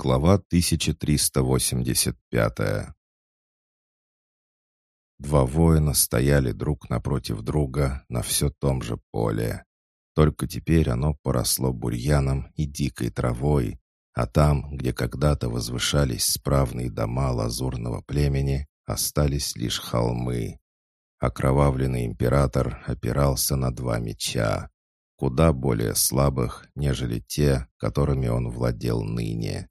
Глава 1385 Два воина стояли друг напротив друга на все том же поле. Только теперь оно поросло бурьяном и дикой травой, а там, где когда-то возвышались справные дома лазурного племени, остались лишь холмы. Окровавленный император опирался на два меча, куда более слабых, нежели те, которыми он владел ныне.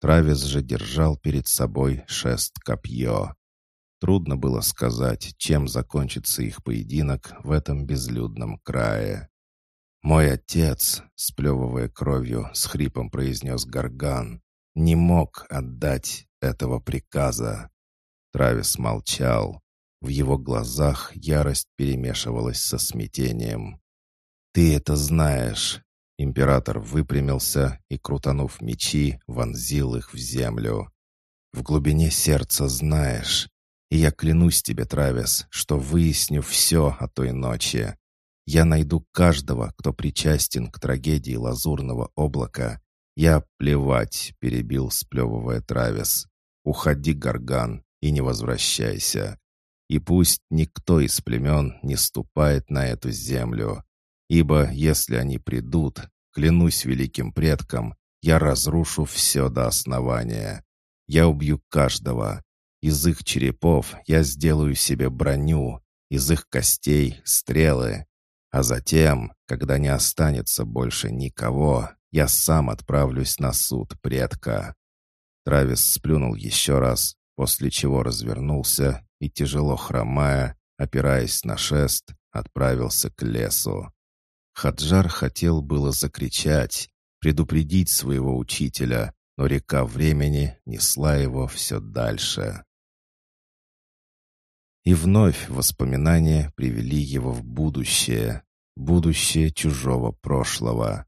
Травис же держал перед собой шест-копье. Трудно было сказать, чем закончится их поединок в этом безлюдном крае. «Мой отец», — сплевывая кровью, с хрипом произнес Гарган, «не мог отдать этого приказа». Травис молчал. В его глазах ярость перемешивалась со смятением. «Ты это знаешь!» Император выпрямился и, крутанув мечи, вонзил их в землю. «В глубине сердца знаешь. И я клянусь тебе, Травис, что выясню все о той ночи. Я найду каждого, кто причастен к трагедии лазурного облака. Я плевать, перебил, сплевывая Травис. Уходи, Гарган, и не возвращайся. И пусть никто из племен не ступает на эту землю. Ибо если они придут, клянусь великим предкам, я разрушу все до основания. Я убью каждого. Из их черепов я сделаю себе броню, из их костей — стрелы. А затем, когда не останется больше никого, я сам отправлюсь на суд предка». Травис сплюнул еще раз, после чего развернулся и, тяжело хромая, опираясь на шест, отправился к лесу. Хаджар хотел было закричать, предупредить своего учителя, но река времени несла его все дальше. И вновь воспоминания привели его в будущее, будущее чужого прошлого.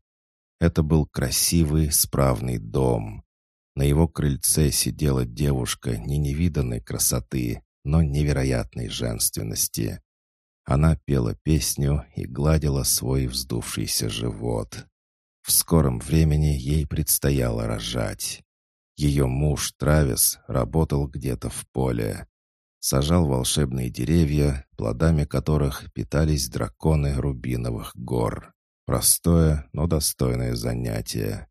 Это был красивый, справный дом. На его крыльце сидела девушка не невиданной красоты, но невероятной женственности. Она пела песню и гладила свой вздувшийся живот. В скором времени ей предстояло рожать. Ее муж Травис работал где-то в поле сажал волшебные деревья, плодами которых питались драконы рубиновых гор. Простое, но достойное занятие.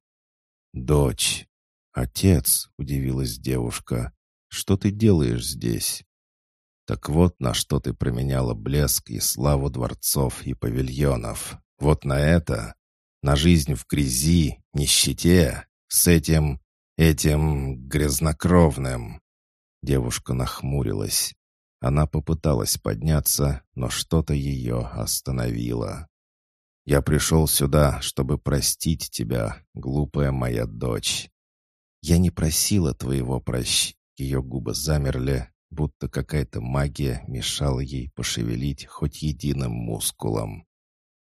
«Дочь!» «Отец!» — удивилась девушка. «Что ты делаешь здесь?» «Так вот на что ты променяла блеск и славу дворцов и павильонов. Вот на это! На жизнь в грязи, нищете, с этим, этим грязнокровным!» Девушка нахмурилась. Она попыталась подняться, но что-то ее остановило. «Я пришел сюда, чтобы простить тебя, глупая моя дочь. Я не просила твоего прощ...» Ее губы замерли, будто какая-то магия мешала ей пошевелить хоть единым мускулом.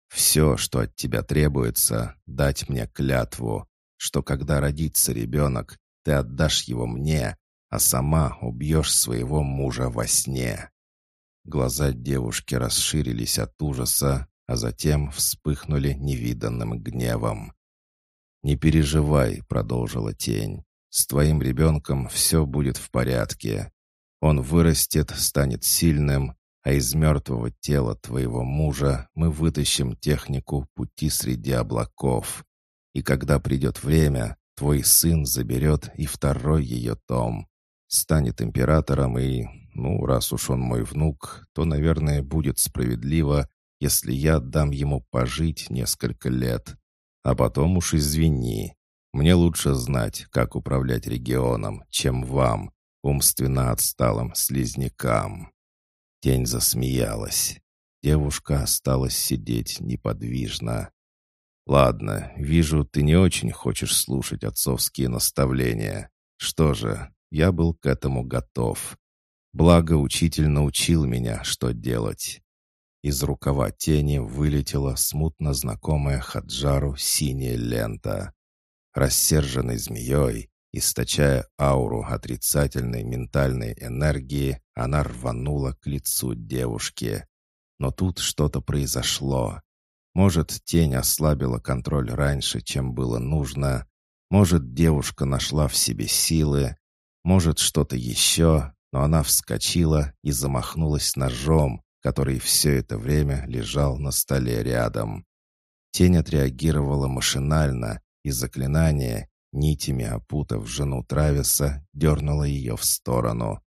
«Все, что от тебя требуется, дать мне клятву, что когда родится ребенок, ты отдашь его мне, а сама убьешь своего мужа во сне». Глаза девушки расширились от ужаса, а затем вспыхнули невиданным гневом. «Не переживай», — продолжила тень, — «с твоим ребенком все будет в порядке. Он вырастет, станет сильным, а из мертвого тела твоего мужа мы вытащим технику пути среди облаков. И когда придет время, твой сын заберет и второй ее том станет императором и, ну, раз уж он мой внук, то, наверное, будет справедливо, если я дам ему пожить несколько лет. А потом уж извини. Мне лучше знать, как управлять регионом, чем вам, умственно отсталым слизнякам». Тень засмеялась. Девушка осталась сидеть неподвижно. «Ладно, вижу, ты не очень хочешь слушать отцовские наставления. Что же, я был к этому готов. Благо, учитель научил меня, что делать. Из рукава тени вылетела смутно знакомая Хаджару синяя лента. Рассерженной змеей, источая ауру отрицательной ментальной энергии, она рванула к лицу девушки. Но тут что-то произошло. Может, тень ослабила контроль раньше, чем было нужно, Может, девушка нашла в себе силы, может, что-то еще, но она вскочила и замахнулась ножом, который все это время лежал на столе рядом. Тень отреагировала машинально, и заклинание, нитями опутав жену Трависа, дернуло ее в сторону.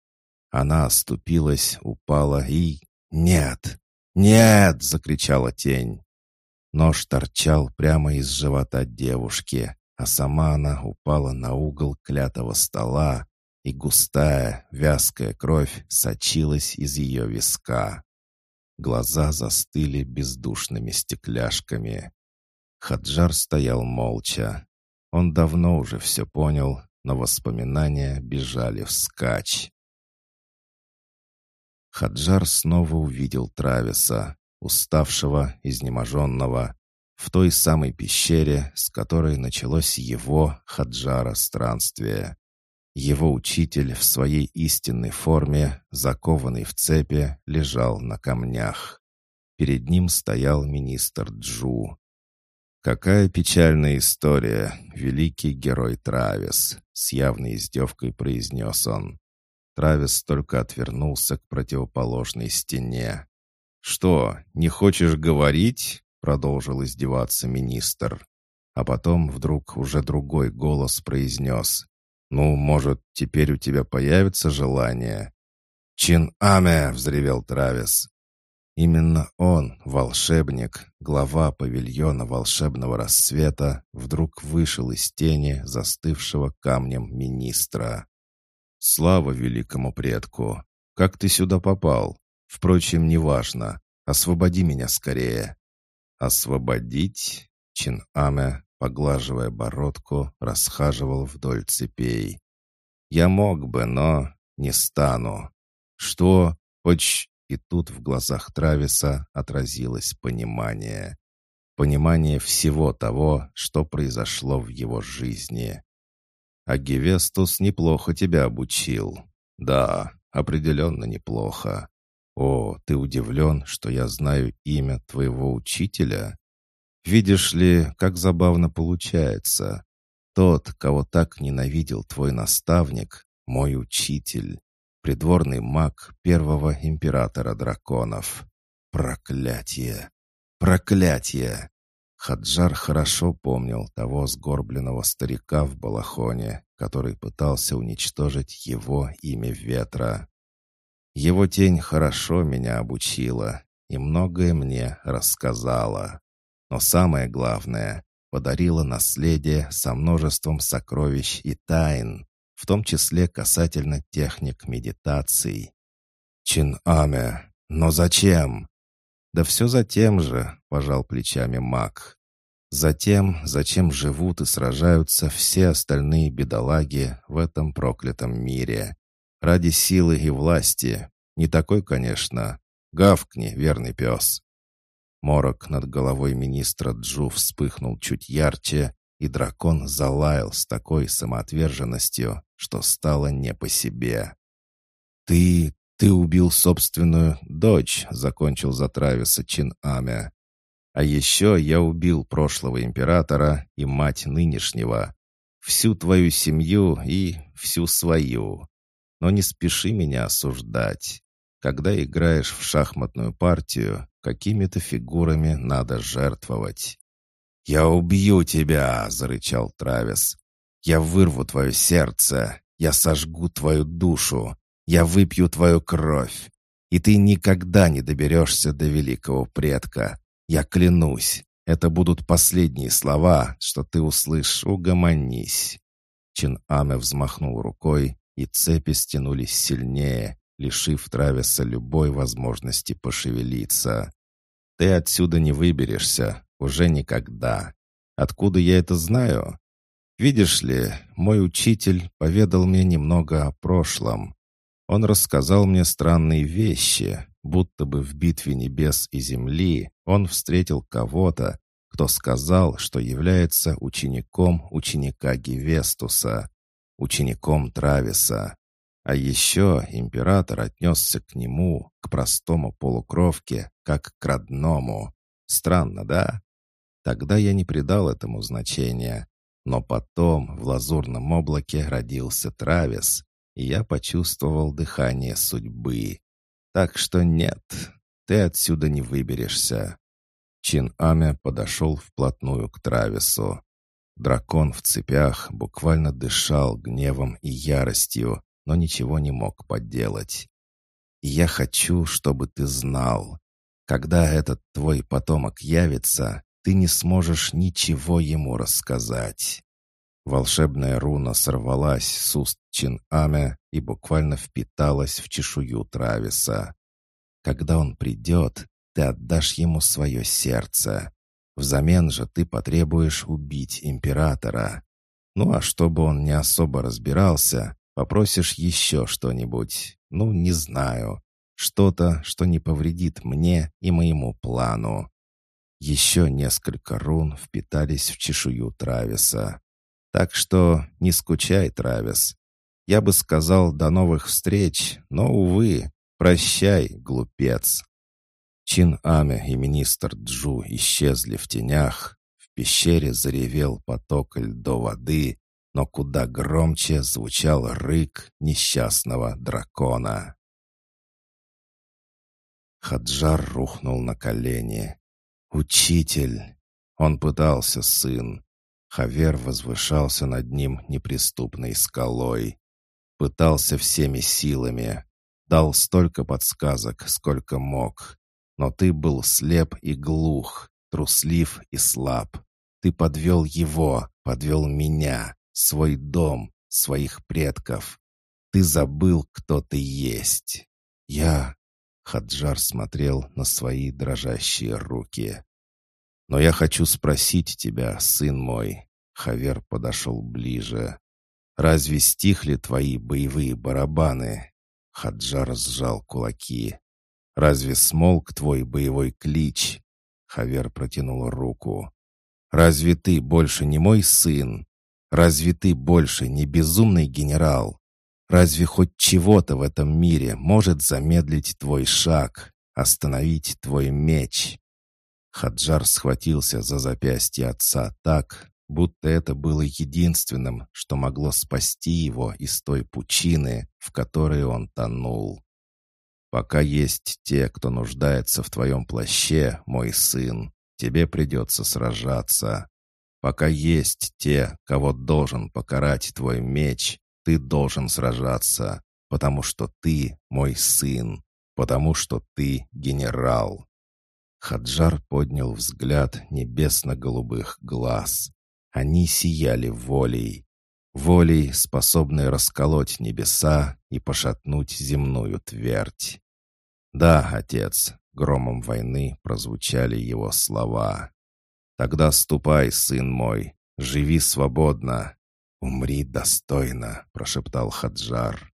Она оступилась, упала и... «Нет! Нет!» — закричала тень. Нож торчал прямо из живота девушки, а сама она упала на угол клятого стола, и густая, вязкая кровь сочилась из ее виска. Глаза застыли бездушными стекляшками. Хаджар стоял молча. Он давно уже все понял, но воспоминания бежали вскачь. Хаджар снова увидел Трависа, уставшего, изнеможенного, в той самой пещере, с которой началось его, Хаджара, странствие. Его учитель в своей истинной форме, закованный в цепи, лежал на камнях. Перед ним стоял министр Джу. «Какая печальная история, великий герой Травис!» — с явной издевкой произнес он. Травис только отвернулся к противоположной стене. «Что, не хочешь говорить?» — продолжил издеваться министр. А потом вдруг уже другой голос произнес. «Ну, может, теперь у тебя появится желание?» «Чин-аме!» — взревел Травис. Именно он, волшебник, глава павильона волшебного рассвета, вдруг вышел из тени застывшего камнем министра. «Слава великому предку! Как ты сюда попал? Впрочем, неважно. Освободи меня скорее!» «Освободить?» Чин-Аме, поглаживая бородку, расхаживал вдоль цепей. «Я мог бы, но не стану». «Что? Поч...» И тут в глазах Трависа отразилось понимание. Понимание всего того, что произошло в его жизни. А Гевестус неплохо тебя обучил. Да, определенно неплохо. О, ты удивлен, что я знаю имя твоего учителя? Видишь ли, как забавно получается. Тот, кого так ненавидел твой наставник, мой учитель придворный маг первого императора драконов. Проклятие! Проклятие! Хаджар хорошо помнил того сгорбленного старика в балахоне, который пытался уничтожить его имя ветра. Его тень хорошо меня обучила и многое мне рассказала. Но самое главное — подарила наследие со множеством сокровищ и тайн, в том числе касательно техник медитаций. Чин-Аме, но зачем? Да все за тем же, пожал плечами маг. Затем, зачем живут и сражаются все остальные бедолаги в этом проклятом мире. Ради силы и власти. Не такой, конечно. Гавкни, верный пес. Морок над головой министра Джу вспыхнул чуть ярче, и дракон залаял с такой самоотверженностью, что стало не по себе. «Ты... ты убил собственную дочь», — закончил за Трависа Чин Амя. «А еще я убил прошлого императора и мать нынешнего, всю твою семью и всю свою. Но не спеши меня осуждать. Когда играешь в шахматную партию, какими-то фигурами надо жертвовать. «Я убью тебя!» — зарычал Травис. «Я вырву твое сердце! Я сожгу твою душу! Я выпью твою кровь! И ты никогда не доберешься до великого предка! Я клянусь! Это будут последние слова, что ты услышишь, угомонись!» Чин Аме взмахнул рукой, и цепи стянулись сильнее, лишив Трависа любой возможности пошевелиться. «Ты отсюда не выберешься, уже никогда. Откуда я это знаю? Видишь ли, мой учитель поведал мне немного о прошлом. Он рассказал мне странные вещи, будто бы в битве небес и земли он встретил кого-то, кто сказал, что является учеником ученика Гевестуса, учеником Трависа. А еще император отнесся к нему, к простому полукровке, как к родному. Странно, да? Тогда я не придал этому значения. Но потом в лазурном облаке родился Травис, и я почувствовал дыхание судьбы. Так что нет, ты отсюда не выберешься. Чин Аме подошел вплотную к Травису. Дракон в цепях буквально дышал гневом и яростью, но ничего не мог поделать. «Я хочу, чтобы ты знал, когда этот твой потомок явится, ты не сможешь ничего ему рассказать». Волшебная руна сорвалась с уст Чин-Аме и буквально впиталась в чешую Трависа. «Когда он придет, ты отдашь ему свое сердце. Взамен же ты потребуешь убить императора. Ну а чтобы он не особо разбирался, попросишь еще что-нибудь. Ну, не знаю. Что-то, что не повредит мне и моему плану. Еще несколько рун впитались в чешую Трависа. Так что не скучай, Травис. Я бы сказал до новых встреч, но, увы, прощай, глупец. Чин Аме и министр Джу исчезли в тенях. В пещере заревел поток льдо воды, но куда громче звучал рык несчастного дракона. Хаджар рухнул на колени. «Учитель!» Он пытался, сын. Хавер возвышался над ним неприступной скалой. Пытался всеми силами. Дал столько подсказок, сколько мог. Но ты был слеп и глух, труслив и слаб. Ты подвел его, подвел меня, свой дом, своих предков. Ты забыл, кто ты есть. Я Хаджар смотрел на свои дрожащие руки. «Но я хочу спросить тебя, сын мой». Хавер подошел ближе. «Разве стихли твои боевые барабаны?» Хаджар сжал кулаки. «Разве смолк твой боевой клич?» Хавер протянул руку. «Разве ты больше не мой сын? Разве ты больше не безумный генерал? Разве хоть чего-то в этом мире может замедлить твой шаг, остановить твой меч?» Хаджар схватился за запястье отца так, будто это было единственным, что могло спасти его из той пучины, в которой он тонул. «Пока есть те, кто нуждается в твоем плаще, мой сын, тебе придется сражаться. Пока есть те, кого должен покарать твой меч, ты должен сражаться, потому что ты мой сын, потому что ты генерал». Хаджар поднял взгляд небесно-голубых глаз. Они сияли волей. Волей, способной расколоть небеса и пошатнуть земную твердь. «Да, отец», — громом войны прозвучали его слова. «Тогда ступай, сын мой, живи свободно, «Умри достойно», — прошептал Хаджар.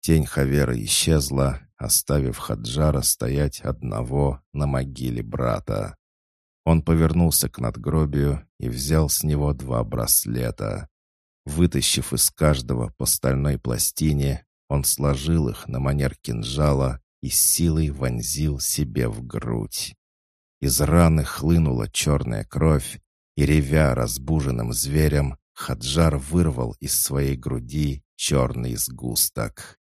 Тень Хавера исчезла, оставив Хаджара стоять одного на могиле брата. Он повернулся к надгробию и взял с него два браслета. Вытащив из каждого по стальной пластине, он сложил их на манер кинжала и силой вонзил себе в грудь. Из раны хлынула черная кровь, и, ревя разбуженным зверем, Хаджар вырвал из своей груди черный сгусток.